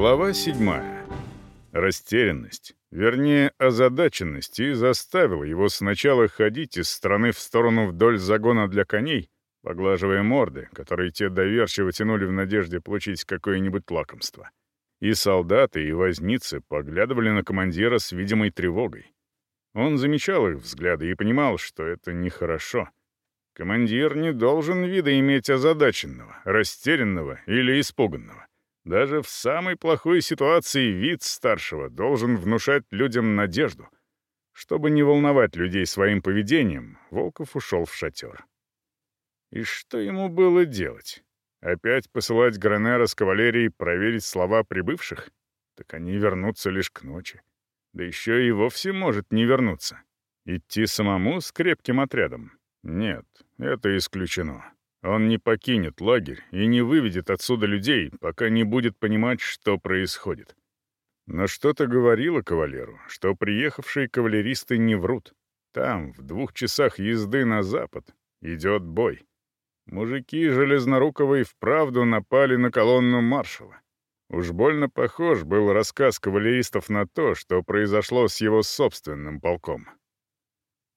Глава 7. Растерянность, вернее, озадаченность и заставила его сначала ходить из стороны в сторону вдоль загона для коней, поглаживая морды, которые те доверчиво тянули в надежде получить какое-нибудь лакомство. И солдаты, и возницы поглядывали на командира с видимой тревогой. Он замечал их взгляды и понимал, что это нехорошо. Командир не должен вида иметь озадаченного, растерянного или испуганного. Даже в самой плохой ситуации вид старшего должен внушать людям надежду. Чтобы не волновать людей своим поведением, Волков ушел в шатер. И что ему было делать? Опять посылать Гранера с кавалерией проверить слова прибывших? Так они вернутся лишь к ночи. Да еще и вовсе может не вернуться. Идти самому с крепким отрядом? Нет, это исключено. Он не покинет лагерь и не выведет отсюда людей, пока не будет понимать, что происходит. Но что-то говорило кавалеру, что приехавшие кавалеристы не врут. Там, в двух часах езды на запад, идет бой. Мужики Железноруковой вправду напали на колонну маршала. Уж больно похож был рассказ кавалеристов на то, что произошло с его собственным полком.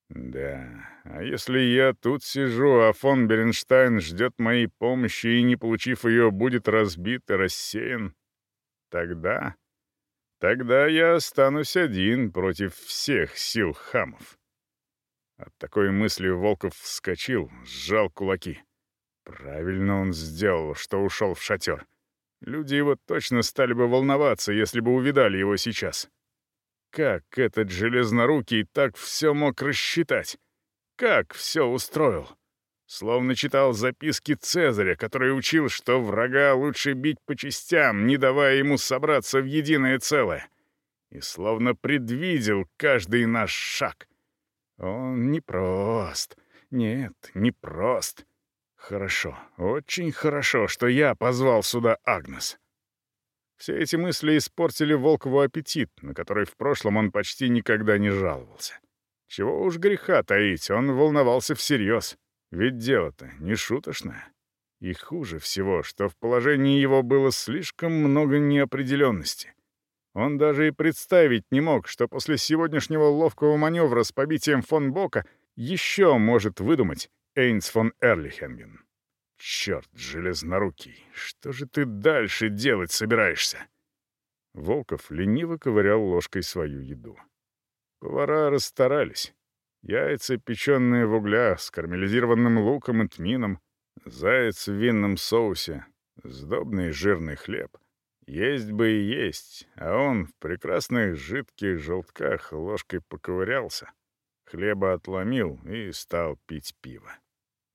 Да, а если я тут сижу, а фон Беренштайн ждет моей помощи и, не получив ее, будет разбит и рассеян, тогда... Тогда я останусь один против всех сил хамов. От такой мысли Волков вскочил, сжал кулаки. Правильно он сделал, что ушел в шатер. Люди его точно стали бы волноваться, если бы увидали его сейчас. как все устроил. Словно читал записки Цезаря, который учил, что врага лучше бить по частям, не давая ему собраться в единое целое. И словно предвидел каждый наш шаг. Он непрост. Нет, непрост. Хорошо, очень хорошо, что я позвал сюда Агнес. Все эти мысли испортили Волкову аппетит, на который в прошлом он почти никогда не жаловался. Чего уж греха таить, он волновался всерьез. Ведь дело-то не шуточное. И хуже всего, что в положении его было слишком много неопределенности. Он даже и представить не мог, что после сегодняшнего ловкого маневра с побитием фон Бока еще может выдумать Эйнс фон Эрлихенген. «Черт, железнорукий, что же ты дальше делать собираешься?» Волков лениво ковырял ложкой свою еду. Повара расстарались. Яйца, печеные в углях, с карамелизированным луком и тмином, заяц в винном соусе, сдобный жирный хлеб. Есть бы и есть, а он в прекрасных жидких желтках ложкой поковырялся. Хлеба отломил и стал пить пиво.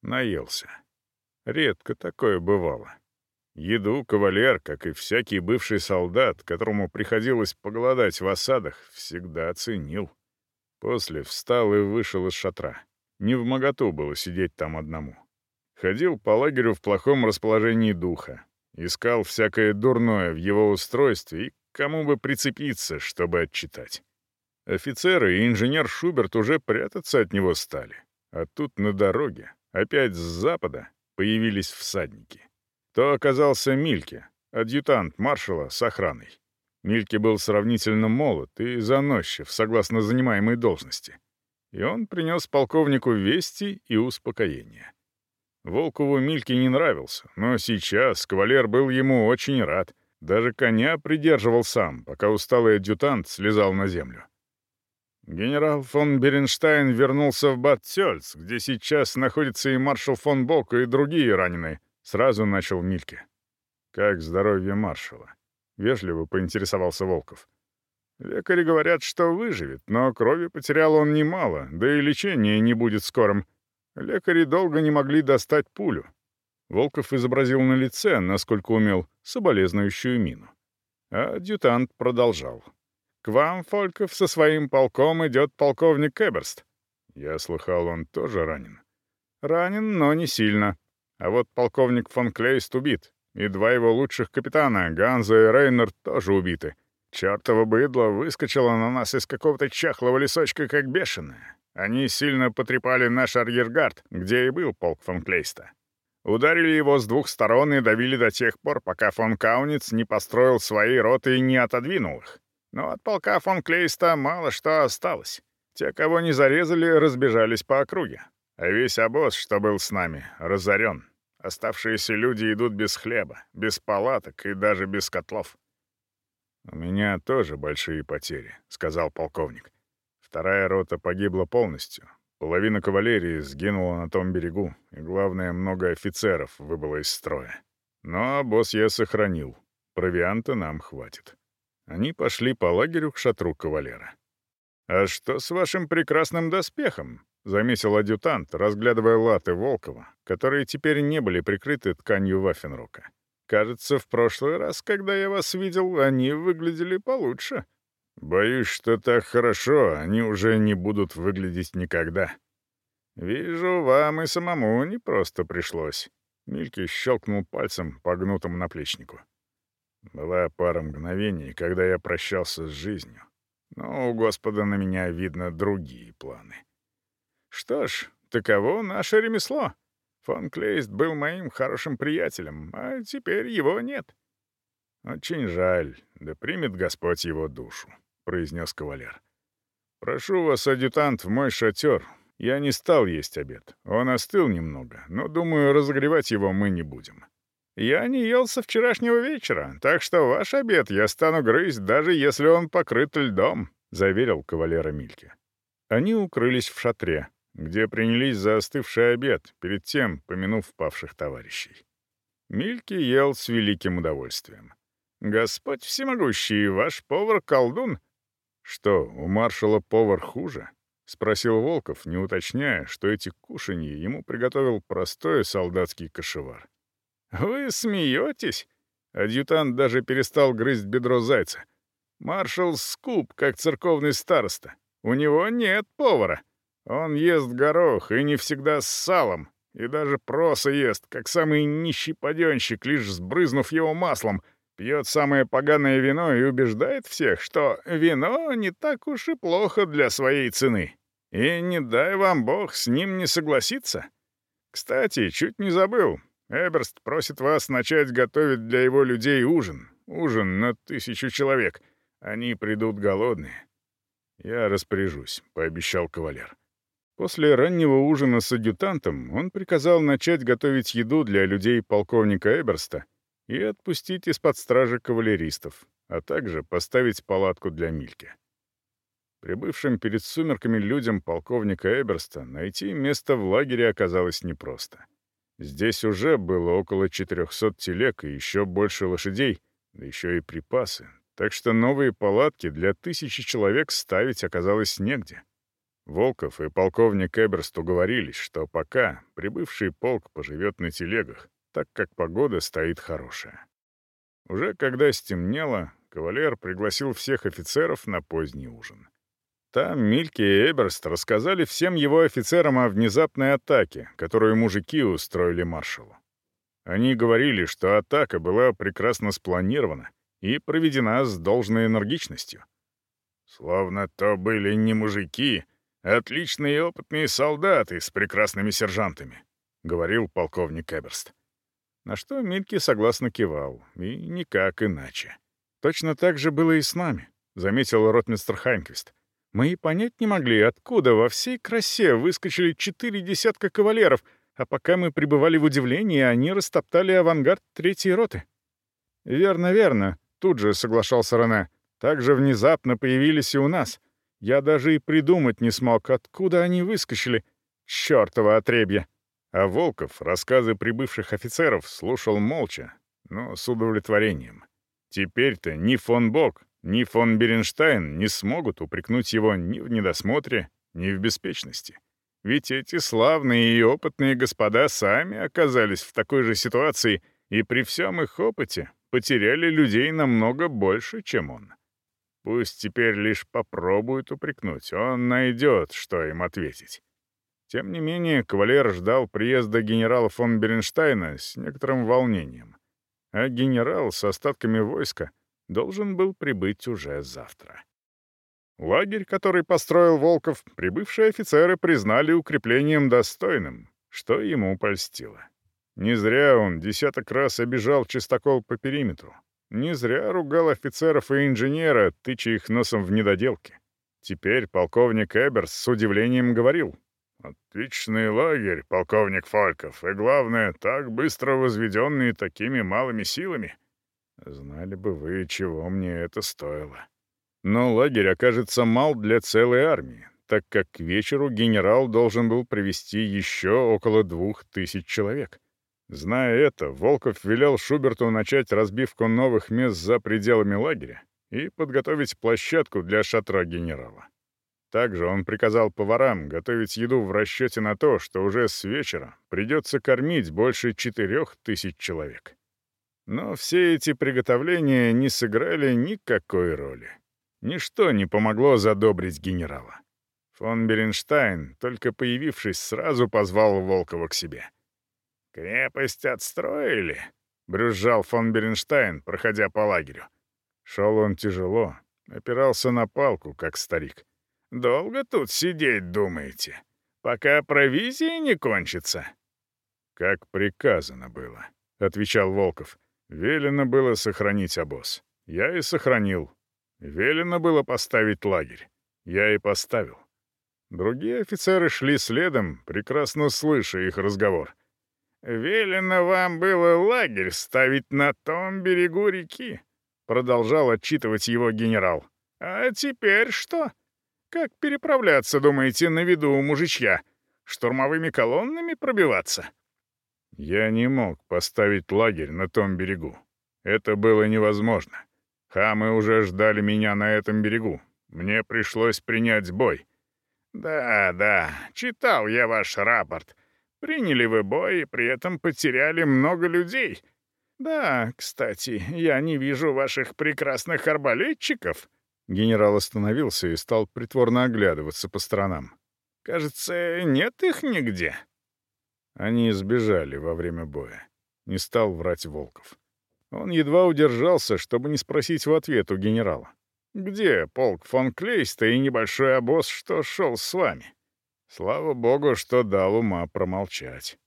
Наелся. Редко такое бывало. Еду кавалер, как и всякий бывший солдат, которому приходилось поголодать в осадах, всегда ценил. После встал и вышел из шатра. Не в моготу было сидеть там одному. Ходил по лагерю в плохом расположении духа. Искал всякое дурное в его устройстве и кому бы прицепиться, чтобы отчитать. Офицеры и инженер Шуберт уже прятаться от него стали. А тут на дороге, опять с запада, появились всадники. То оказался Мильке, адъютант маршала с охраной. Мильке был сравнительно молод и заносчив, согласно занимаемой должности. И он принес полковнику вести и успокоение. Волкову Мильке не нравился, но сейчас кавалер был ему очень рад. Даже коня придерживал сам, пока усталый адъютант слезал на землю. Генерал фон Беренштайн вернулся в бад где сейчас находится и маршал фон Бок, и другие раненые. Сразу начал Мильке. «Как здоровье маршала?» вежливо поинтересовался Волков. «Лекари говорят, что выживет, но крови потерял он немало, да и лечение не будет скорым. Лекари долго не могли достать пулю». Волков изобразил на лице, насколько умел, соболезнующую мину. А адъютант продолжал. К вам, Фольков, со своим полком идет полковник Эберст. Я слыхал, он тоже и двоего лучших капитана, Ганза и Рейнер, тоже убиты. Чёртово быдло выскочило на нас из какого-то чахлого лесочка, как бешеное. Они сильно потрепали наш арьергард, где и был полк фон Клейста. Ударили его с двух сторон и давили до тех пор, пока фон Кауниц не построил свои роты и не отодвинул их. Но от полка фон Клейста мало что осталось. Те, кого не зарезали, разбежались по округе. А весь обоз, что был с нами, разорен. Оставшиеся люди идут без хлеба, без палаток и даже без котлов. «У меня тоже большие потери», — сказал полковник. «Вторая рота погибла полностью. Половина кавалерии сгинула на том берегу, и, главное, много офицеров выбыло из строя. Но босс я сохранил. Провианта нам хватит». Они пошли по лагерю к шатру кавалера. «А что с вашим прекрасным доспехом?» Заметила адъютант, разглядывая латы Волкова, которые теперь не были прикрыты тканью Вафенрука. «Кажется, в прошлый раз, когда я вас видел, они выглядели получше». «Боюсь, что так хорошо, они уже не будут выглядеть никогда». «Вижу, вам и самому не просто пришлось». Мильки щелкнул пальцем по гнутому наплечнику. Была пара мгновений, когда я прощался с жизнью. Но у Господа на меня, видно, другие планы. Что ж, таково наше ремесло. Фон Клейст был моим хорошим приятелем, а теперь его нет. Очень жаль, да примет Господь его душу, произнес кавалер. Прошу вас, адъютант, в мой шатер. Я не стал есть обед. Он остыл немного, но, думаю, разогревать его мы не будем. Я не ел со вчерашнего вечера, так что ваш обед я стану грызть, даже если он покрыт льдом», — заверил кавалера Мильке. Они укрылись в шатре, где принялись за остывший обед, перед тем помянув павших товарищей. Мильки ел с великим удовольствием. «Господь всемогущий, ваш повар-колдун!» «Что, у маршала повар хуже?» — спросил Волков, не уточняя, что эти кушанья ему приготовил простой солдатский кошевар. «Вы смеетесь?» Адъютант даже перестал грызть бедро зайца. «Маршал скуп, как церковный староста. У него нет повара. Он ест горох и не всегда с салом, и даже просто ест, как самый нищий паденщик, лишь сбрызнув его маслом, пьет самое поганое вино и убеждает всех, что вино не так уж и плохо для своей цены. И не дай вам бог с ним не согласиться. Кстати, чуть не забыл, Эберст просит вас начать готовить для его людей ужин. Ужин на тысячу человек. Они придут голодные. «Я распоряжусь», — пообещал кавалер. После раннего ужина с адъютантом он приказал начать готовить еду для людей полковника Эберста и отпустить из-под стражи кавалеристов, а также поставить палатку для Мильки. Прибывшим перед сумерками людям полковника Эберста найти место в лагере оказалось непросто. Здесь уже было около 400 телег и еще больше лошадей, да еще и припасы, так что новые палатки для тысячи человек ставить оказалось негде — Волков и полковник Эберс уговорились, что пока прибывший полк поживет на телегах, так как погода стоит хорошая. Уже когда стемнело, кавалер пригласил всех офицеров на поздний ужин. Там Мильке и Эберст рассказали всем его офицерам о внезапной атаке, которую мужики устроили маршалу. Они говорили, что атака была прекрасно спланирована и проведена с должной энергичностью. «Словно то были не мужики», «Отличные опытные солдаты с прекрасными сержантами», — говорил полковник Эберст. На что Митки согласно кивал, и никак иначе. «Точно так же было и с нами», — заметил ротмистр Хайнквист. «Мы и понять не могли, откуда во всей красе выскочили четыре десятка кавалеров, а пока мы пребывали в удивлении, они растоптали авангард третьей роты». «Верно, верно», — тут же соглашался Рене. «Так же внезапно появились и у нас». Я даже и придумать не смог, откуда они выскочили. Чёртово отребье!» А Волков рассказы прибывших офицеров слушал молча, но с удовлетворением. Теперь-то ни фон Бок, ни фон Беренштайн не смогут упрекнуть его ни в недосмотре, ни в беспечности. Ведь эти славные и опытные господа сами оказались в такой же ситуации и при всем их опыте потеряли людей намного больше, чем он. Пусть теперь лишь попробует упрекнуть, он найдет, что им ответить. Тем не менее, кавалер ждал приезда генерала фон Беренштейна с некоторым волнением. А генерал с остатками войска должен был прибыть уже завтра. Лагерь, который построил Волков, прибывшие офицеры признали укреплением достойным, что ему польстило. Не зря он десяток раз обижал чистокол по периметру. Не зря ругал офицеров и инженера, тыча их носом в недоделки. Теперь полковник Эберс с удивлением говорил. «Отличный лагерь, полковник Фальков, и, главное, так быстро возведенный такими малыми силами. Знали бы вы, чего мне это стоило». Но лагерь окажется мал для целой армии, так как к вечеру генерал должен был привести еще около двух тысяч человек. Зная это, Волков велел Шуберту начать разбивку новых мест за пределами лагеря и подготовить площадку для шатра генерала. Также он приказал поварам готовить еду в расчете на то, что уже с вечера придется кормить больше четырех тысяч человек. Но все эти приготовления не сыграли никакой роли. Ничто не помогло задобрить генерала. Фон Беренштайн, только появившись сразу, позвал Волкова к себе — «Крепость отстроили?» — брюзжал фон Беренштайн, проходя по лагерю. Шел он тяжело, опирался на палку, как старик. «Долго тут сидеть, думаете? Пока провизия не кончится?» «Как приказано было», — отвечал Волков. «Велено было сохранить обоз. Я и сохранил. Велено было поставить лагерь. Я и поставил». Другие офицеры шли следом, прекрасно слыша их разговор. Велено вам было лагерь ставить на том берегу реки», — продолжал отчитывать его генерал. «А теперь что? Как переправляться, думаете, на виду у мужичья? Штурмовыми колоннами пробиваться?» Я не мог поставить лагерь на том берегу. Это было невозможно. Хамы уже ждали меня на этом берегу. Мне пришлось принять бой. «Да, да, читал я ваш рапорт. Приняли вы бой и при этом потеряли много людей. Да, кстати, я не вижу ваших прекрасных арбалетчиков». Генерал остановился и стал притворно оглядываться по сторонам. «Кажется, нет их нигде». Они сбежали во время боя. Не стал врать Волков. Он едва удержался, чтобы не спросить в ответ у генерала. «Где полк фон Клейста и небольшой обоз, что шел с вами?» Слава богу, что дал ума промолчать.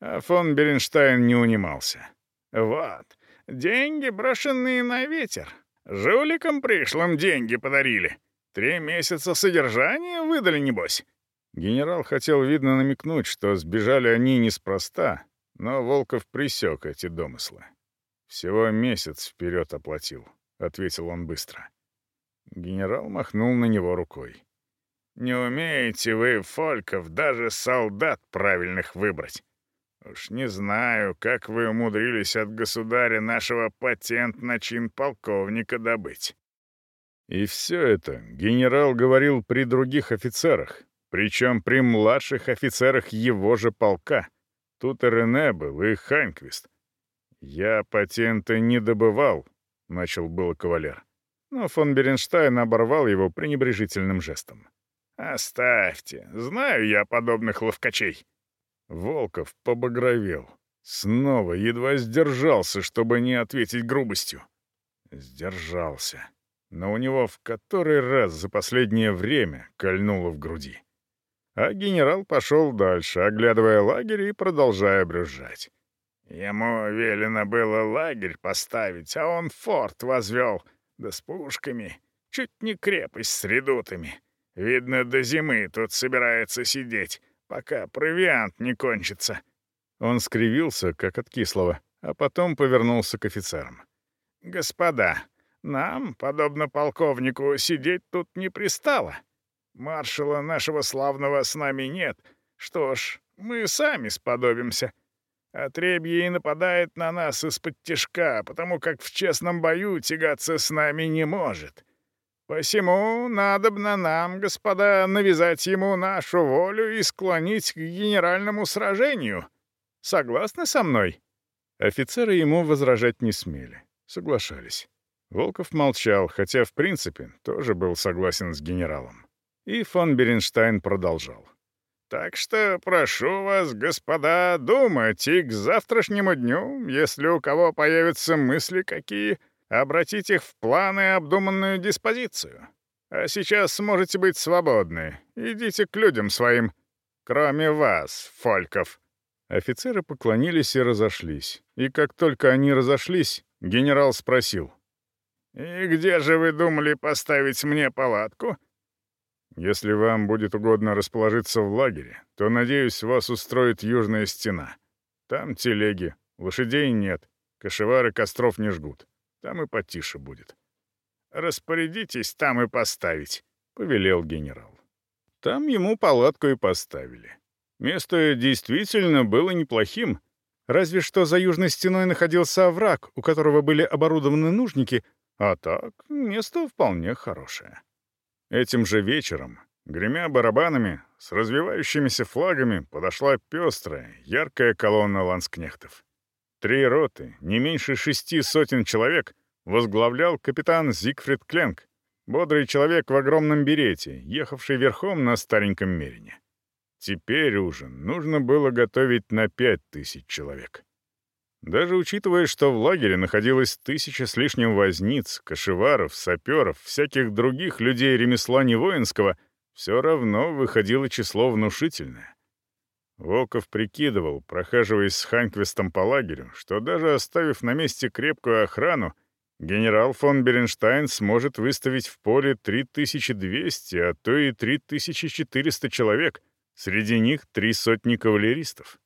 А фон Беренштайн не унимался. «Вот, деньги, брошенные на ветер. Жуликам пришлым деньги подарили. Три месяца содержания выдали, небось». Генерал хотел, видно, намекнуть, что сбежали они неспроста, но Волков присек эти домыслы. «Всего месяц вперед оплатил», — ответил он быстро. Генерал махнул на него рукой. Не умеете вы, Фольков, даже солдат правильных выбрать. Уж не знаю, как вы умудрились от государя нашего патент на чин полковника добыть. И все это генерал говорил при других офицерах, причем при младших офицерах его же полка. Тут и Рене был, и Ханквист. «Я патента не добывал», — начал был кавалер. Но фон Беренштайн оборвал его пренебрежительным жестом. «Оставьте! Знаю я подобных ловкачей!» Волков побагровел. Снова едва сдержался, чтобы не ответить грубостью. Сдержался. Но у него в который раз за последнее время кольнуло в груди. А генерал пошел дальше, оглядывая лагерь и продолжая брюзжать. Ему велено было лагерь поставить, а он форт возвел. Да с пушками. Чуть не крепость с редутами. Видно, до зимы тут собирается сидеть, пока провиант не кончится». Он скривился, как от кислого, а потом повернулся к офицерам. «Господа, нам, подобно полковнику, сидеть тут не пристало. Маршала нашего славного с нами нет. Что ж, мы сами сподобимся. Отребье и нападает на нас из-под тишка, потому как в честном бою тягаться с нами не может». Посему надобно нам, господа, навязать ему нашу волю и склонить к генеральному сражению. Согласны со мной?» Офицеры ему возражать не смели. Соглашались. Волков молчал, хотя, в принципе, тоже был согласен с генералом. И фон Беренштайн продолжал. «Так что прошу вас, господа, думать, и к завтрашнему дню, если у кого появятся мысли какие, — обратить их в планы и обдуманную диспозицию. А сейчас сможете быть свободны. Идите к людям своим. Кроме вас, Фольков». Офицеры поклонились и разошлись. И как только они разошлись, генерал спросил. «И где же вы думали поставить мне палатку?» «Если вам будет угодно расположиться в лагере, то, надеюсь, вас устроит южная стена. Там телеги, лошадей нет, кошевары костров не жгут там и потише будет. Распорядитесь там и поставить, — повелел генерал. Там ему палатку и поставили. Место действительно было неплохим. Разве что за южной стеной находился овраг, у которого были оборудованы нужники, а так место вполне хорошее. Этим же вечером, гремя барабанами, с развивающимися флагами подошла пестрая, яркая колонна ланскнехтов. Три роты, не меньше шести сотен человек, возглавлял капитан Зигфрид Кленк, бодрый человек в огромном берете, ехавший верхом на стареньком мерине. Теперь ужин нужно было готовить на пять тысяч человек. Даже учитывая, что в лагере находилось тысяча с лишним возниц, кошеваров, саперов, всяких других людей ремесла не воинского, все равно выходило число внушительное. Волков прикидывал, прохаживаясь с Ханквистом по лагерю, что даже оставив на месте крепкую охрану, генерал фон Беренштайн сможет выставить в поле 3200, а то и 3400 человек, среди них три сотни кавалеристов.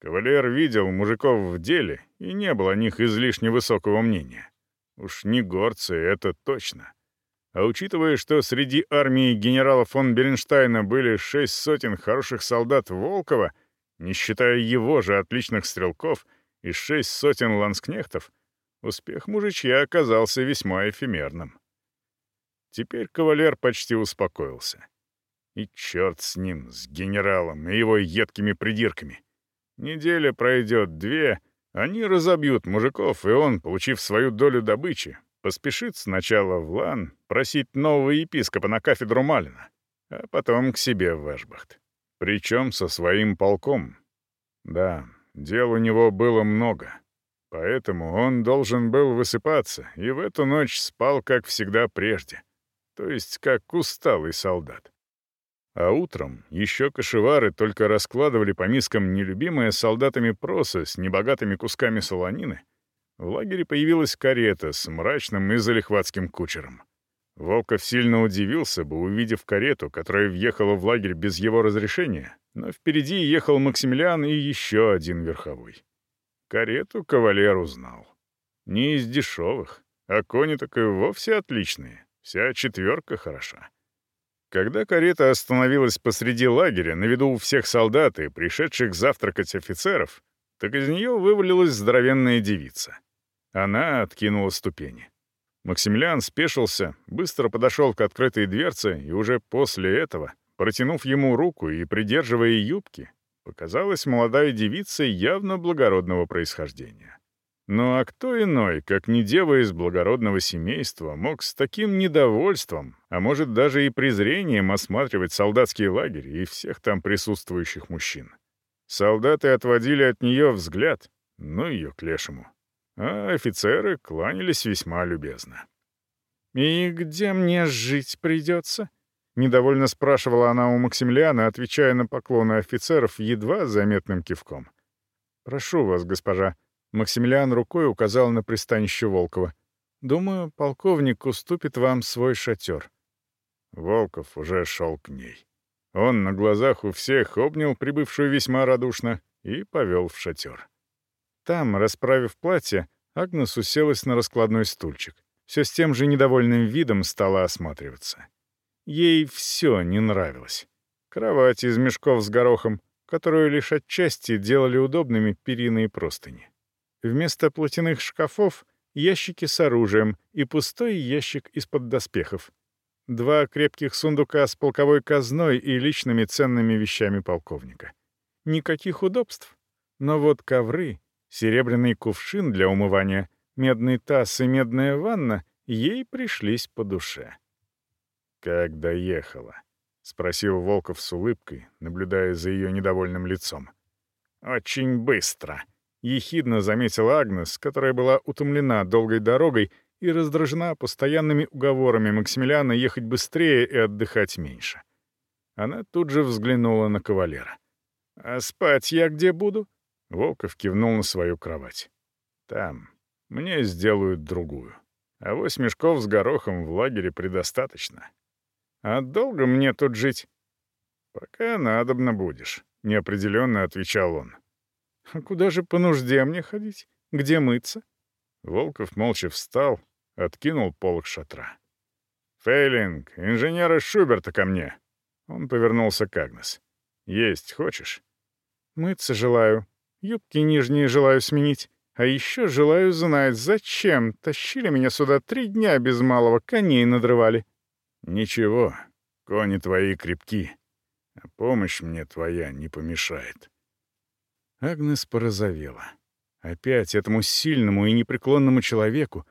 Кавалер видел мужиков в деле, и не было о них излишне высокого мнения. Уж не горцы, это точно. — А учитывая, что среди армии генерала фон Беренштейна были шесть сотен хороших солдат Волкова, не считая его же отличных стрелков, и шесть сотен ланскнехтов, успех мужичья оказался весьма эфемерным. Теперь кавалер почти успокоился. И черт с ним, с генералом и его едкими придирками. Неделя пройдет две, они разобьют мужиков, и он, получив свою долю добычи, Поспешит сначала в Лан просить нового епископа на кафедру Малина, а потом к себе в Эшбахт. Причем со своим полком. Да, дел у него было много. Поэтому он должен был высыпаться, и в эту ночь спал, как всегда прежде. То есть, как усталый солдат. А утром еще кошевары только раскладывали по мискам нелюбимое солдатами проса с небогатыми кусками солонины, в лагере появилась карета с мрачным и залихватским кучером. Волков сильно удивился бы, увидев карету, которая въехала в лагерь без его разрешения, но впереди ехал Максимилиан и еще один верховой. Карету кавалер узнал. Не из дешевых, а кони так и вовсе отличные, вся четверка хороша. Когда карета остановилась посреди лагеря, на виду у всех солдат и пришедших завтракать офицеров, так из нее вывалилась здоровенная девица — она откинула ступени. Максимилиан спешился, быстро подошел к открытой дверце и уже после этого, протянув ему руку и придерживая юбки, показалась молодая девица явно благородного происхождения. Ну а кто иной, как не дева из благородного семейства, мог с таким недовольством, а может даже и презрением осматривать солдатский лагерь и всех там присутствующих мужчин? Солдаты отводили от нее взгляд, ну ее к лешему а офицеры кланялись весьма любезно. «И где мне жить придется?» — недовольно спрашивала она у Максимилиана, отвечая на поклоны офицеров едва заметным кивком. «Прошу вас, госпожа». Максимилиан рукой указал на пристанище Волкова. «Думаю, полковник уступит вам свой шатер». Волков уже шел к ней. Он на глазах у всех обнял прибывшую весьма радушно и повел в шатер. Там, расправив платье, Агнес уселась на раскладной стульчик. Все с тем же недовольным видом стала осматриваться. Ей все не нравилось. Кровать из мешков с горохом, которую лишь отчасти делали удобными перины и простыни. Вместо платяных шкафов — ящики с оружием и пустой ящик из-под доспехов. Два крепких сундука с полковой казной и личными ценными вещами полковника. Никаких удобств. Но вот ковры серебряный кувшин для умывания, медный таз и медная ванна ей пришлись по душе. «Как доехала?» — спросил Волков с улыбкой, наблюдая за ее недовольным лицом. «Очень быстро», — ехидно заметила Агнес, которая была утомлена долгой дорогой и раздражена постоянными уговорами Максимилиана ехать быстрее и отдыхать меньше. Она тут же взглянула на кавалера. «А спать я где буду?» Волков кивнул на свою кровать. «Там. Мне сделают другую. А вось мешков с горохом в лагере предостаточно. А долго мне тут жить?» «Пока надобно будешь», — неопределенно отвечал он. «А куда же по нужде мне ходить? Где мыться?» Волков молча встал, откинул полок шатра. «Фейлинг, инженера Шуберта ко мне!» Он повернулся к Агнес. «Есть хочешь?» «Мыться желаю», Юбки нижние желаю сменить. А еще желаю знать, зачем тащили меня сюда три дня без малого, коней надрывали». «Ничего, кони твои крепки, а помощь мне твоя не помешает». Агнес порозовела. Опять этому сильному и непреклонному человеку,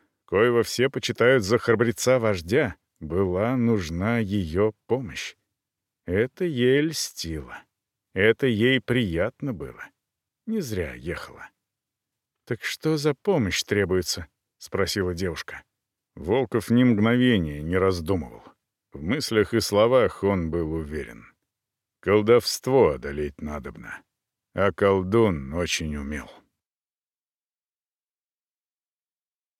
Не зря ехала. «Так что за помощь требуется?» — спросила девушка. Волков ни мгновения не раздумывал. В мыслях и словах он был уверен. Колдовство одолеть надобно, а колдун очень умел.